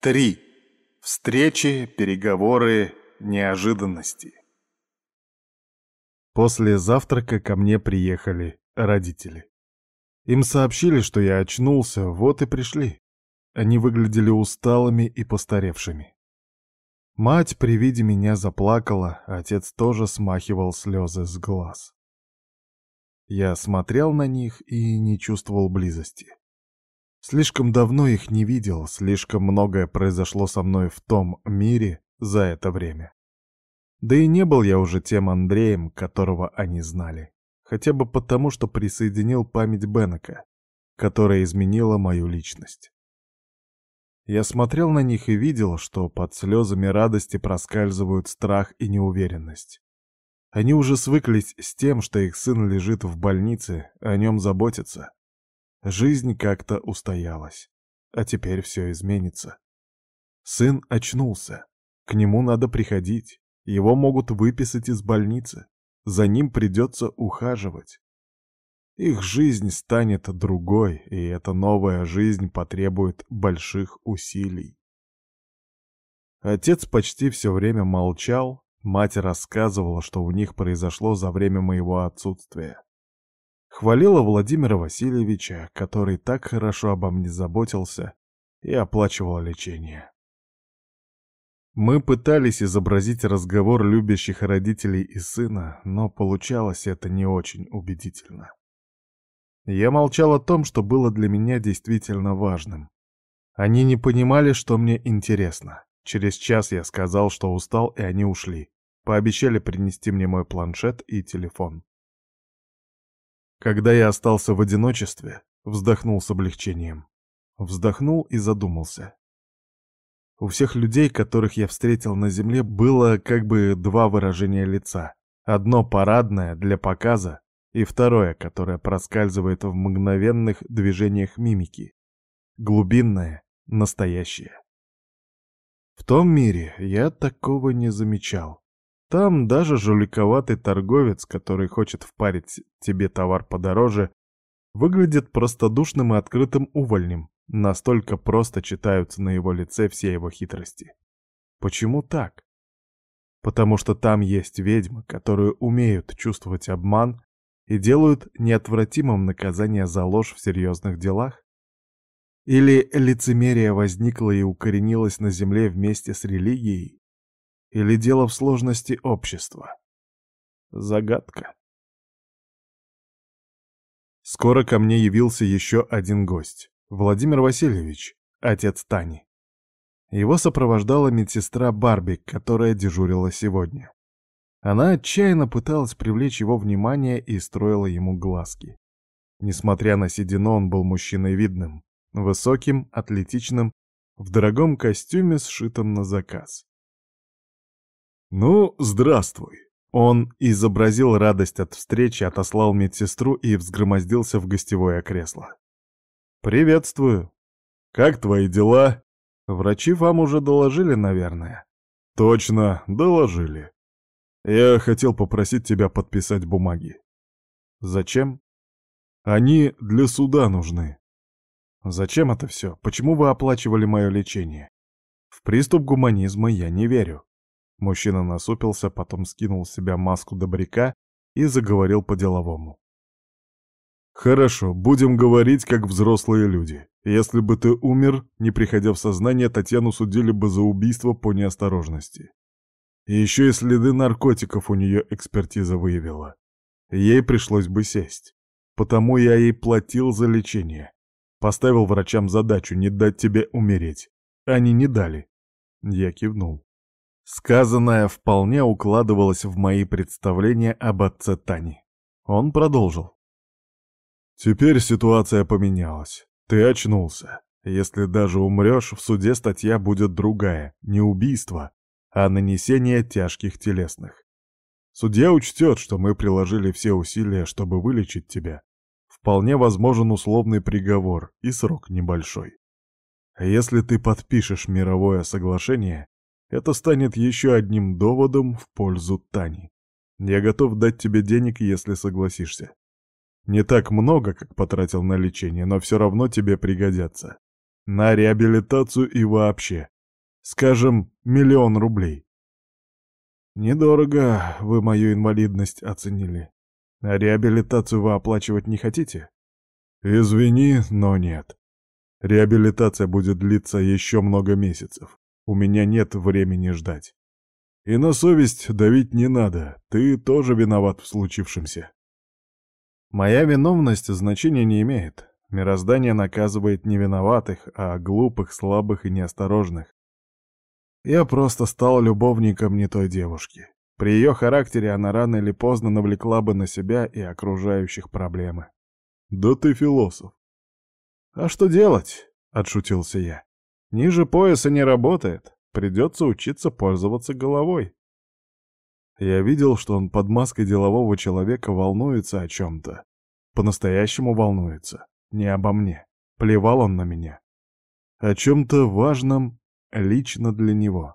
Три. Встречи, переговоры, неожиданности. После завтрака ко мне приехали родители. Им сообщили, что я очнулся, вот и пришли. Они выглядели усталыми и постаревшими. Мать при виде меня заплакала, отец тоже смахивал слезы с глаз. Я смотрел на них и не чувствовал близости. Слишком давно их не видел, слишком многое произошло со мной в том мире за это время. Да и не был я уже тем Андреем, которого они знали. Хотя бы потому, что присоединил память Беннека, которая изменила мою личность. Я смотрел на них и видел, что под слезами радости проскальзывают страх и неуверенность. Они уже свыклись с тем, что их сын лежит в больнице, о нем заботятся. Жизнь как-то устоялась. А теперь все изменится. Сын очнулся. К нему надо приходить. Его могут выписать из больницы. За ним придется ухаживать. Их жизнь станет другой, и эта новая жизнь потребует больших усилий. Отец почти все время молчал, мать рассказывала, что у них произошло за время моего отсутствия. Хвалила Владимира Васильевича, который так хорошо обо мне заботился и оплачивал лечение. Мы пытались изобразить разговор любящих родителей и сына, но получалось это не очень убедительно. Я молчал о том, что было для меня действительно важным. Они не понимали, что мне интересно. Через час я сказал, что устал, и они ушли. Пообещали принести мне мой планшет и телефон. Когда я остался в одиночестве, вздохнул с облегчением. Вздохнул и задумался. У всех людей, которых я встретил на земле, было как бы два выражения лица. Одно парадное, для показа, и второе, которое проскальзывает в мгновенных движениях мимики. Глубинное, настоящее. В том мире я такого не замечал. Там даже жуликоватый торговец, который хочет впарить тебе товар подороже, выглядит простодушным и открытым увольнем. Настолько просто читаются на его лице все его хитрости. Почему так? Потому что там есть ведьмы, которые умеют чувствовать обман и делают неотвратимым наказание за ложь в серьезных делах? Или лицемерие возникло и укоренилось на земле вместе с религией? Или дело в сложности общества? Загадка. Скоро ко мне явился еще один гость. Владимир Васильевич, отец Тани. Его сопровождала медсестра Барби, которая дежурила сегодня. Она отчаянно пыталась привлечь его внимание и строила ему глазки. Несмотря на седину, он был мужчиной видным, высоким, атлетичным, в дорогом костюме, сшитом на заказ. «Ну, здравствуй!» Он изобразил радость от встречи, отослал медсестру и взгромоздился в гостевое кресло. «Приветствую! Как твои дела? Врачи вам уже доложили, наверное?» «Точно, доложили. Я хотел попросить тебя подписать бумаги». «Зачем?» «Они для суда нужны». «Зачем это все? Почему вы оплачивали мое лечение?» «В приступ гуманизма я не верю». Мужчина насупился, потом скинул с себя маску добряка и заговорил по-деловому. «Хорошо, будем говорить как взрослые люди. Если бы ты умер, не приходя в сознание, Татьяну судили бы за убийство по неосторожности. И еще и следы наркотиков у нее экспертиза выявила. Ей пришлось бы сесть. Потому я ей платил за лечение. Поставил врачам задачу не дать тебе умереть. Они не дали. Я кивнул. Сказанное вполне укладывалось в мои представления об отце Тани. Он продолжил. «Теперь ситуация поменялась. Ты очнулся. Если даже умрешь, в суде статья будет другая, не убийство, а нанесение тяжких телесных. Судья учтет, что мы приложили все усилия, чтобы вылечить тебя. Вполне возможен условный приговор и срок небольшой. Если ты подпишешь мировое соглашение, это станет еще одним доводом в пользу Тани. Я готов дать тебе денег, если согласишься. Не так много, как потратил на лечение, но все равно тебе пригодятся. На реабилитацию и вообще. Скажем, миллион рублей. Недорого вы мою инвалидность оценили. А реабилитацию вы оплачивать не хотите? Извини, но нет. Реабилитация будет длиться еще много месяцев. У меня нет времени ждать. И на совесть давить не надо, ты тоже виноват в случившемся. Моя виновность значения не имеет. Мироздание наказывает не виноватых, а глупых, слабых и неосторожных. Я просто стал любовником не той девушки. При ее характере она рано или поздно навлекла бы на себя и окружающих проблемы. Да ты философ. А что делать? Отшутился я. Ниже пояса не работает. Придется учиться пользоваться головой. Я видел, что он под маской делового человека волнуется о чем-то. По-настоящему волнуется. Не обо мне. Плевал он на меня. О чем-то важном Лично для него.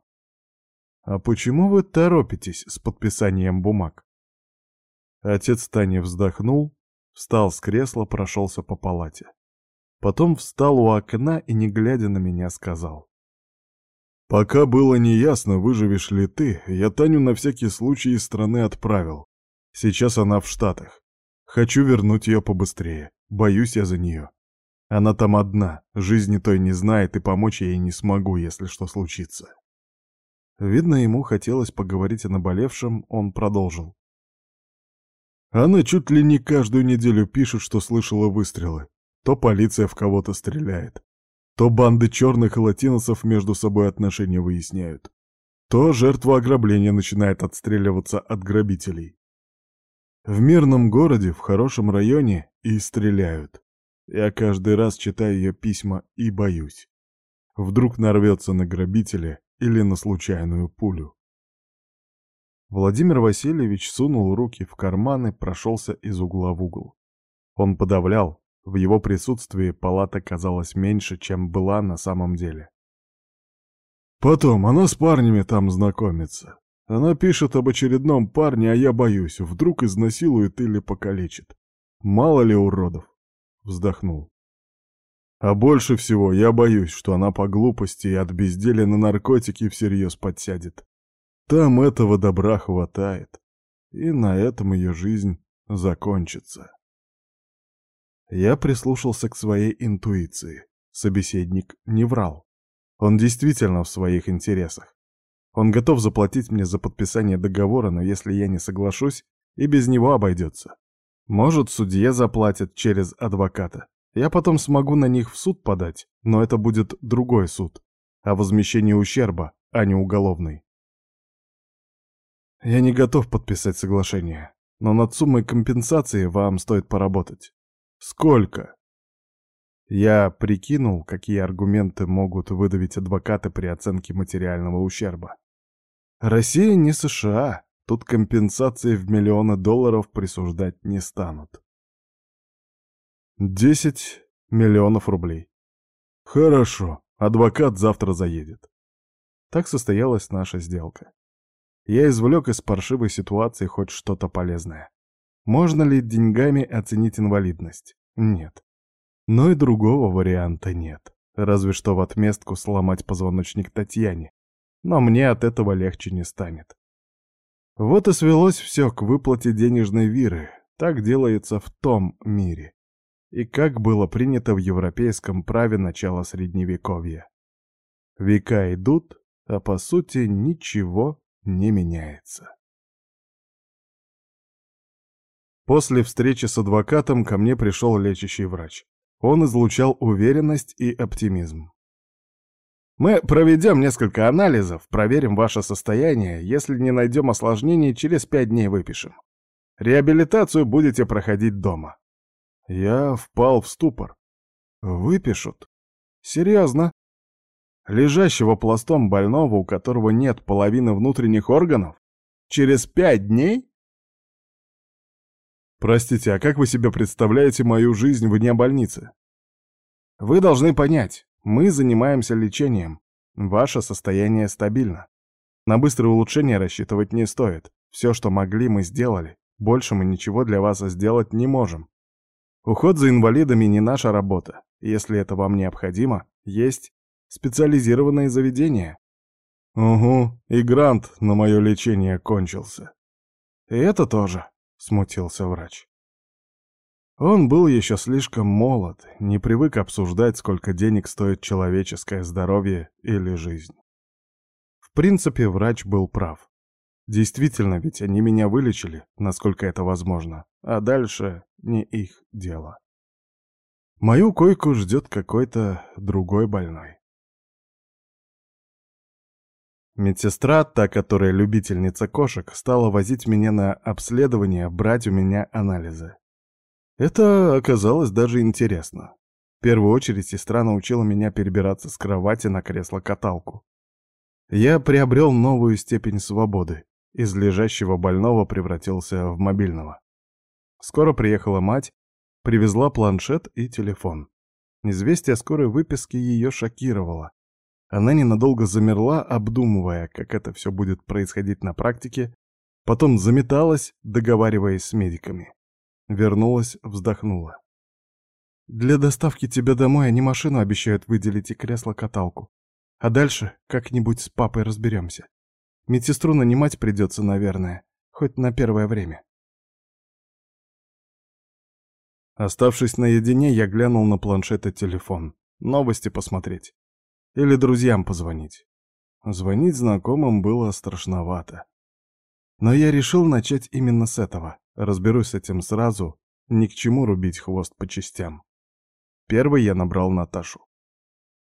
«А почему вы торопитесь с подписанием бумаг?» Отец Тани вздохнул, встал с кресла, прошелся по палате. Потом встал у окна и, не глядя на меня, сказал. «Пока было неясно, выживешь ли ты, я Таню на всякий случай из страны отправил. Сейчас она в Штатах. Хочу вернуть ее побыстрее. Боюсь я за нее. Она там одна, жизни той не знает, и помочь я ей не смогу, если что случится. Видно, ему хотелось поговорить о наболевшем, он продолжил. Она чуть ли не каждую неделю пишет, что слышала выстрелы. То полиция в кого-то стреляет, то банды черных и латиносов между собой отношения выясняют, то жертва ограбления начинает отстреливаться от грабителей. В мирном городе, в хорошем районе и стреляют. Я каждый раз читаю ее письма и боюсь. Вдруг нарвется на грабителя или на случайную пулю. Владимир Васильевич сунул руки в карманы, прошелся из угла в угол. Он подавлял, в его присутствии палата казалась меньше, чем была на самом деле. Потом она с парнями там знакомится. Она пишет об очередном парне, а я боюсь, вдруг изнасилует или покалечит. Мало ли уродов вздохнул. А больше всего я боюсь, что она по глупости и от безделия на наркотики всерьез подсядет. Там этого добра хватает, и на этом ее жизнь закончится. Я прислушался к своей интуиции. Собеседник не врал. Он действительно в своих интересах. Он готов заплатить мне за подписание договора, но если я не соглашусь, и без него обойдется. Может, судье заплатят через адвоката. Я потом смогу на них в суд подать, но это будет другой суд. О возмещении ущерба, а не уголовный. Я не готов подписать соглашение, но над суммой компенсации вам стоит поработать. Сколько? Я прикинул, какие аргументы могут выдавить адвокаты при оценке материального ущерба. Россия не США, Тут компенсации в миллионы долларов присуждать не станут. Десять миллионов рублей. Хорошо, адвокат завтра заедет. Так состоялась наша сделка. Я извлек из паршивой ситуации хоть что-то полезное. Можно ли деньгами оценить инвалидность? Нет. Но и другого варианта нет. Разве что в отместку сломать позвоночник Татьяне. Но мне от этого легче не станет. Вот и свелось все к выплате денежной виры. Так делается в том мире. И как было принято в европейском праве начала Средневековья. Века идут, а по сути ничего не меняется. После встречи с адвокатом ко мне пришел лечащий врач. Он излучал уверенность и оптимизм. Мы проведем несколько анализов, проверим ваше состояние. Если не найдем осложнений, через пять дней выпишем. Реабилитацию будете проходить дома. Я впал в ступор. Выпишут? Серьезно? Лежащего пластом больного, у которого нет половины внутренних органов? Через пять дней? Простите, а как вы себе представляете мою жизнь вне больницы? Вы должны понять, мы занимаемся лечением. Ваше состояние стабильно. На быстрое улучшение рассчитывать не стоит. Все, что могли, мы сделали. Больше мы ничего для вас сделать не можем. Уход за инвалидами не наша работа. Если это вам необходимо, есть специализированные заведения. Угу, и грант на мое лечение кончился. И это тоже, смутился врач. Он был еще слишком молод, не привык обсуждать, сколько денег стоит человеческое здоровье или жизнь. В принципе, врач был прав. Действительно, ведь они меня вылечили, насколько это возможно, а дальше не их дело. Мою койку ждет какой-то другой больной. Медсестра, та, которая любительница кошек, стала возить меня на обследование, брать у меня анализы. Это оказалось даже интересно. В первую очередь сестра научила меня перебираться с кровати на кресло-каталку. Я приобрел новую степень свободы. Из лежащего больного превратился в мобильного. Скоро приехала мать, привезла планшет и телефон. Известие о скорой выписке ее шокировало. Она ненадолго замерла, обдумывая, как это все будет происходить на практике, потом заметалась, договариваясь с медиками. Вернулась, вздохнула. «Для доставки тебя домой они машину обещают выделить и кресло-каталку. А дальше как-нибудь с папой разберемся. Медсестру нанимать придется, наверное, хоть на первое время». Оставшись наедине, я глянул на планшет и телефон. Новости посмотреть. Или друзьям позвонить. Звонить знакомым было страшновато. Но я решил начать именно с этого. Разберусь с этим сразу, ни к чему рубить хвост по частям. Первый я набрал Наташу.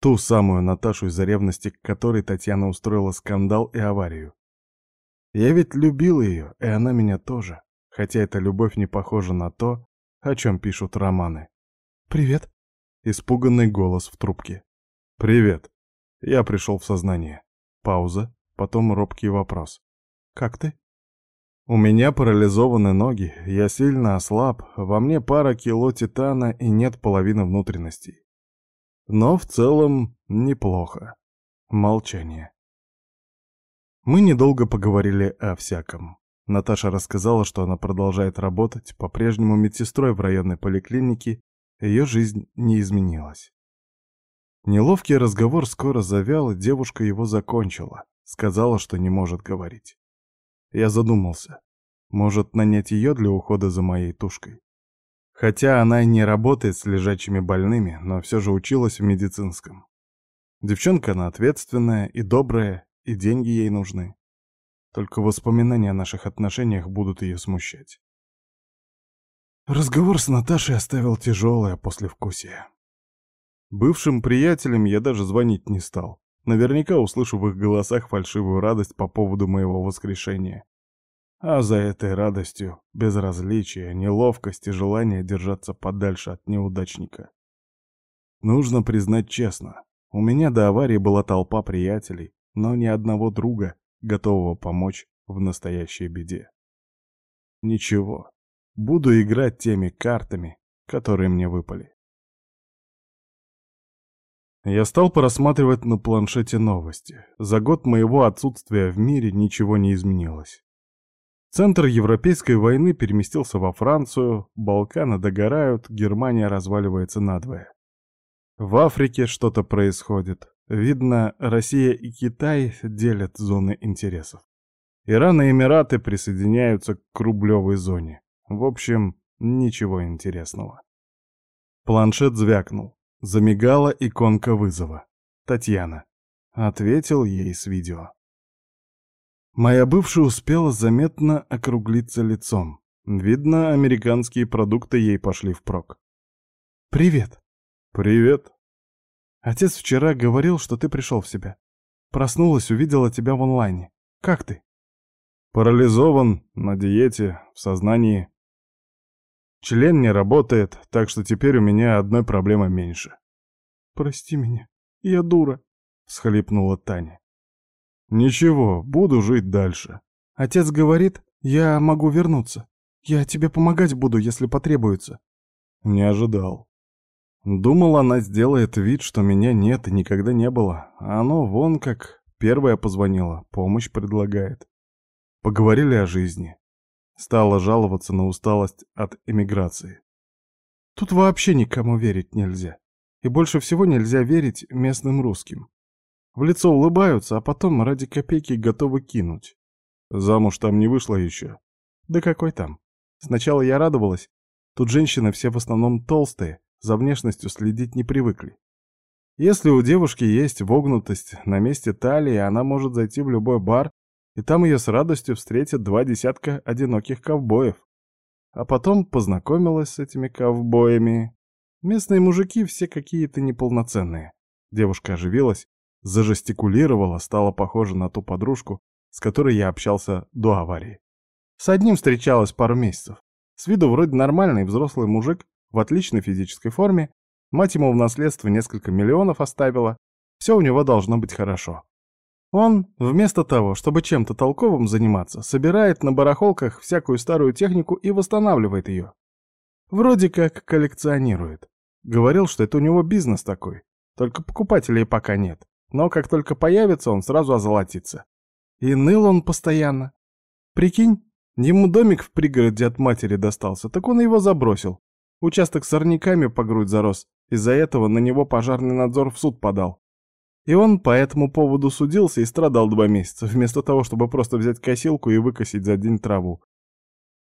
Ту самую Наташу, из-за ревности к которой Татьяна устроила скандал и аварию. Я ведь любил ее, и она меня тоже, хотя эта любовь не похожа на то, о чем пишут романы. «Привет!» — испуганный голос в трубке. «Привет!» Я пришел в сознание. Пауза, потом робкий вопрос. «Как ты?» У меня парализованы ноги, я сильно ослаб, во мне пара кило титана и нет половины внутренностей. Но в целом неплохо. Молчание. Мы недолго поговорили о всяком. Наташа рассказала, что она продолжает работать, по-прежнему медсестрой в районной поликлинике, ее жизнь не изменилась. Неловкий разговор скоро завял, и девушка его закончила, сказала, что не может говорить. Я задумался. Может, нанять ее для ухода за моей тушкой? Хотя она и не работает с лежачими больными, но все же училась в медицинском. Девчонка она ответственная и добрая, и деньги ей нужны. Только воспоминания о наших отношениях будут ее смущать. Разговор с Наташей оставил тяжелое послевкусие. Бывшим приятелям я даже звонить не стал. Наверняка услышу в их голосах фальшивую радость по поводу моего воскрешения. А за этой радостью безразличие, неловкость и желание держаться подальше от неудачника. Нужно признать честно, у меня до аварии была толпа приятелей, но ни одного друга, готового помочь в настоящей беде. Ничего, буду играть теми картами, которые мне выпали. Я стал просматривать на планшете новости. За год моего отсутствия в мире ничего не изменилось. Центр Европейской войны переместился во Францию, Балканы догорают, Германия разваливается надвое. В Африке что-то происходит. Видно, Россия и Китай делят зоны интересов. Иран и Эмираты присоединяются к рублевой зоне. В общем, ничего интересного. Планшет звякнул. Замигала иконка вызова. Татьяна. Ответил ей с видео. Моя бывшая успела заметно округлиться лицом. Видно, американские продукты ей пошли впрок. «Привет». «Привет». Отец вчера говорил, что ты пришел в себя. Проснулась, увидела тебя в онлайне. Как ты? Парализован, на диете, в сознании. Член не работает, так что теперь у меня одной проблемы меньше. «Прости меня, я дура», — всхлипнула Таня. «Ничего, буду жить дальше». «Отец говорит, я могу вернуться. Я тебе помогать буду, если потребуется». Не ожидал. Думал, она сделает вид, что меня нет и никогда не было. А оно вон как первая позвонила, помощь предлагает. Поговорили о жизни. Стала жаловаться на усталость от эмиграции. Тут вообще никому верить нельзя. И больше всего нельзя верить местным русским. В лицо улыбаются, а потом ради копейки готовы кинуть. Замуж там не вышла еще. Да какой там? Сначала я радовалась. Тут женщины все в основном толстые, за внешностью следить не привыкли. Если у девушки есть вогнутость на месте талии, она может зайти в любой бар, и там ее с радостью встретят два десятка одиноких ковбоев. А потом познакомилась с этими ковбоями. Местные мужики все какие-то неполноценные. Девушка оживилась, зажестикулировала, стала похожа на ту подружку, с которой я общался до аварии. С одним встречалась пару месяцев. С виду вроде нормальный взрослый мужик, в отличной физической форме, мать ему в наследство несколько миллионов оставила, все у него должно быть хорошо. Он, вместо того, чтобы чем-то толковым заниматься, собирает на барахолках всякую старую технику и восстанавливает ее. Вроде как коллекционирует. Говорил, что это у него бизнес такой. Только покупателей пока нет. Но как только появится, он сразу озолотится. И ныл он постоянно. Прикинь, ему домик в пригороде от матери достался, так он его забросил. Участок сорняками по грудь зарос. Из-за этого на него пожарный надзор в суд подал. И он по этому поводу судился и страдал два месяца, вместо того, чтобы просто взять косилку и выкосить за день траву.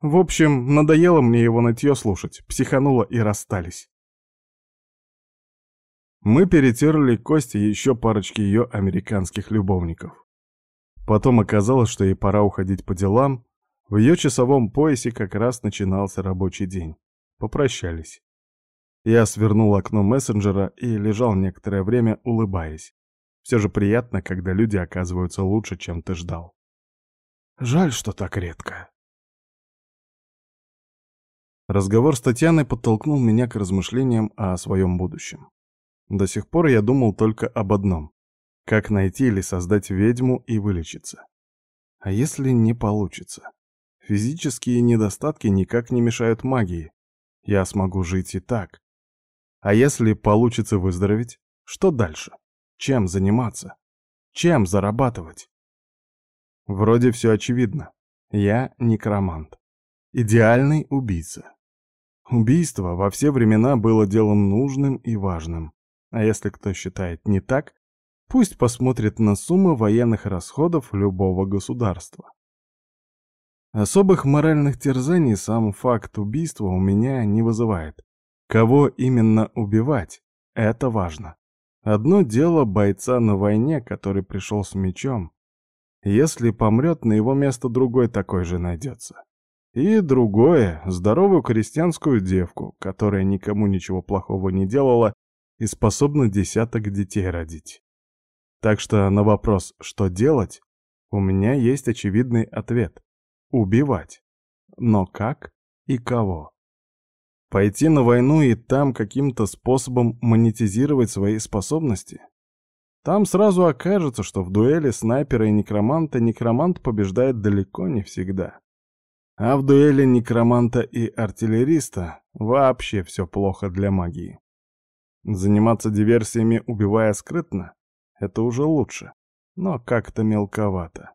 В общем, надоело мне его нытье слушать, психануло и расстались. Мы перетерли кости еще парочки ее американских любовников. Потом оказалось, что ей пора уходить по делам. В ее часовом поясе как раз начинался рабочий день. Попрощались. Я свернул окно мессенджера и лежал некоторое время, улыбаясь. Все же приятно, когда люди оказываются лучше, чем ты ждал. Жаль, что так редко. Разговор с Татьяной подтолкнул меня к размышлениям о своем будущем. До сих пор я думал только об одном — как найти или создать ведьму и вылечиться. А если не получится? Физические недостатки никак не мешают магии. Я смогу жить и так. А если получится выздороветь, что дальше? Чем заниматься? Чем зарабатывать? Вроде все очевидно. Я некромант. Идеальный убийца. Убийство во все времена было делом нужным и важным. А если кто считает не так, пусть посмотрит на суммы военных расходов любого государства. Особых моральных терзаний сам факт убийства у меня не вызывает. Кого именно убивать, это важно. Одно дело бойца на войне, который пришел с мечом. Если помрет, на его место другой такой же найдется. И другое — здоровую крестьянскую девку, которая никому ничего плохого не делала и способна десяток детей родить. Так что на вопрос «что делать?» у меня есть очевидный ответ — убивать. Но как и кого? Пойти на войну и там каким-то способом монетизировать свои способности? Там сразу окажется, что в дуэли снайпера и некроманта некромант побеждает далеко не всегда. А в дуэли некроманта и артиллериста вообще все плохо для магии. Заниматься диверсиями, убивая скрытно, это уже лучше, но как-то мелковато.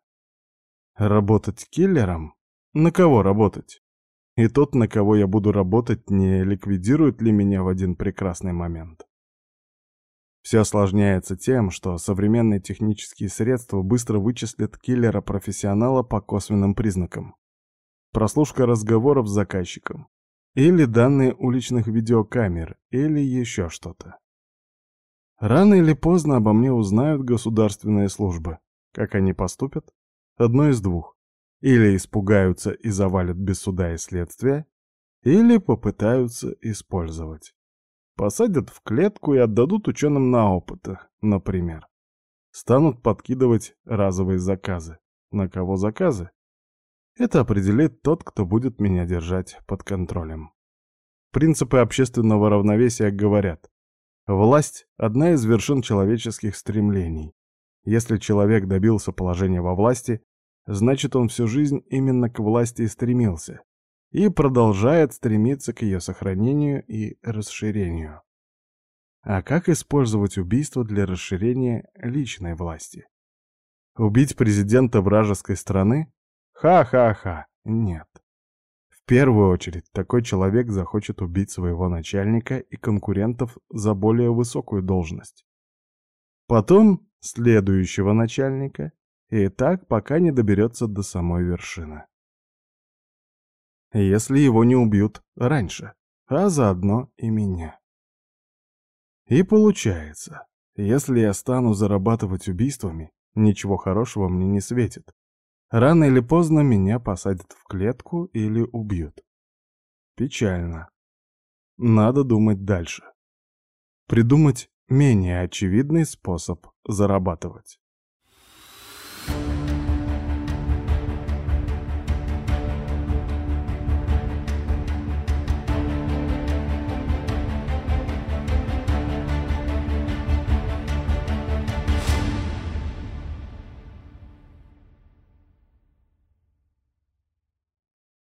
Работать киллером? На кого работать? И тот, на кого я буду работать, не ликвидирует ли меня в один прекрасный момент. Все осложняется тем, что современные технические средства быстро вычислят киллера-профессионала по косвенным признакам. Прослушка разговоров с заказчиком. Или данные уличных видеокамер, или еще что-то. Рано или поздно обо мне узнают государственные службы. Как они поступят? Одно из двух. Или испугаются и завалят без суда и следствия, или попытаются использовать. Посадят в клетку и отдадут ученым на опытах, например. Станут подкидывать разовые заказы. На кого заказы? Это определит тот, кто будет меня держать под контролем. Принципы общественного равновесия говорят, власть – одна из вершин человеческих стремлений. Если человек добился положения во власти, значит он всю жизнь именно к власти и стремился, и продолжает стремиться к ее сохранению и расширению. А как использовать убийство для расширения личной власти? Убить президента вражеской страны? Ха-ха-ха, нет. В первую очередь такой человек захочет убить своего начальника и конкурентов за более высокую должность. Потом следующего начальника, и так пока не доберется до самой вершины. Если его не убьют раньше, а заодно и меня. И получается, если я стану зарабатывать убийствами, ничего хорошего мне не светит. Рано или поздно меня посадят в клетку или убьют. Печально. Надо думать дальше. Придумать менее очевидный способ зарабатывать.